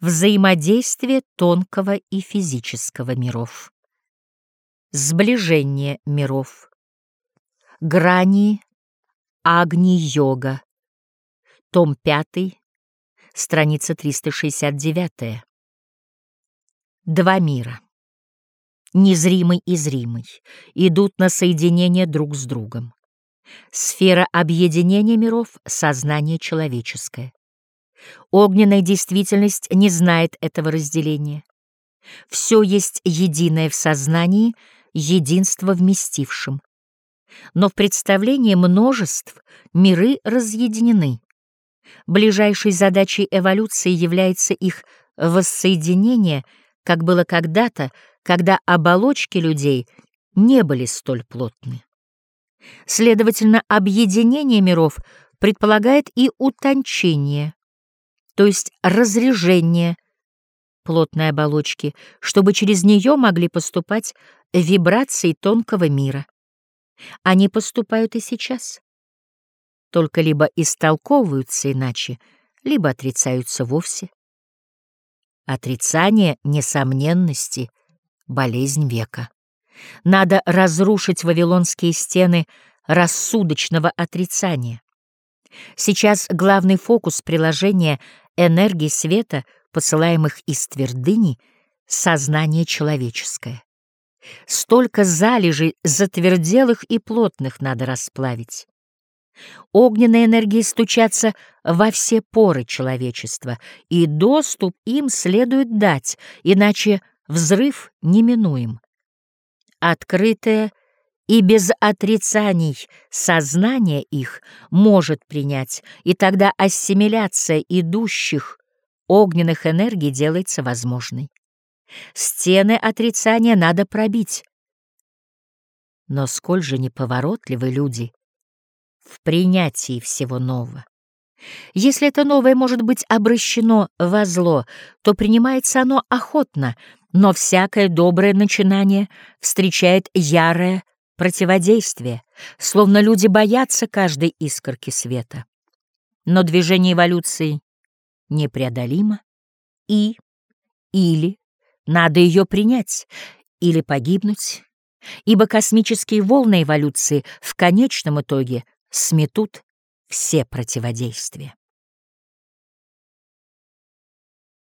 Взаимодействие тонкого и физического миров. Сближение миров. Грани Агни-йога. Том 5, страница 369. Два мира, незримый и зримый, идут на соединение друг с другом. Сфера объединения миров — сознание человеческое. Огненная действительность не знает этого разделения. Все есть единое в сознании, единство вместившим. Но в представлении множеств миры разъединены. Ближайшей задачей эволюции является их воссоединение, как было когда-то, когда оболочки людей не были столь плотны. Следовательно, объединение миров предполагает и утончение, то есть разрежение плотной оболочки, чтобы через нее могли поступать вибрации тонкого мира. Они поступают и сейчас, только либо истолковываются иначе, либо отрицаются вовсе. Отрицание несомненности — болезнь века. Надо разрушить вавилонские стены рассудочного отрицания. Сейчас главный фокус приложения энергии света, посылаемых из твердыни, — сознание человеческое. Столько залежей затверделых и плотных надо расплавить. Огненные энергии стучатся во все поры человечества, и доступ им следует дать, иначе взрыв неминуем. Открытое и без отрицаний сознание их может принять, и тогда ассимиляция идущих огненных энергий делается возможной. Стены отрицания надо пробить. Но сколь же неповоротливы люди в принятии всего нового. Если это новое может быть обращено во зло, то принимается оно охотно, но всякое доброе начинание встречает ярое противодействие, словно люди боятся каждой искорки света. Но движение эволюции непреодолимо, и, или надо ее принять, или погибнуть, ибо космические волны эволюции в конечном итоге сметут все противодействия.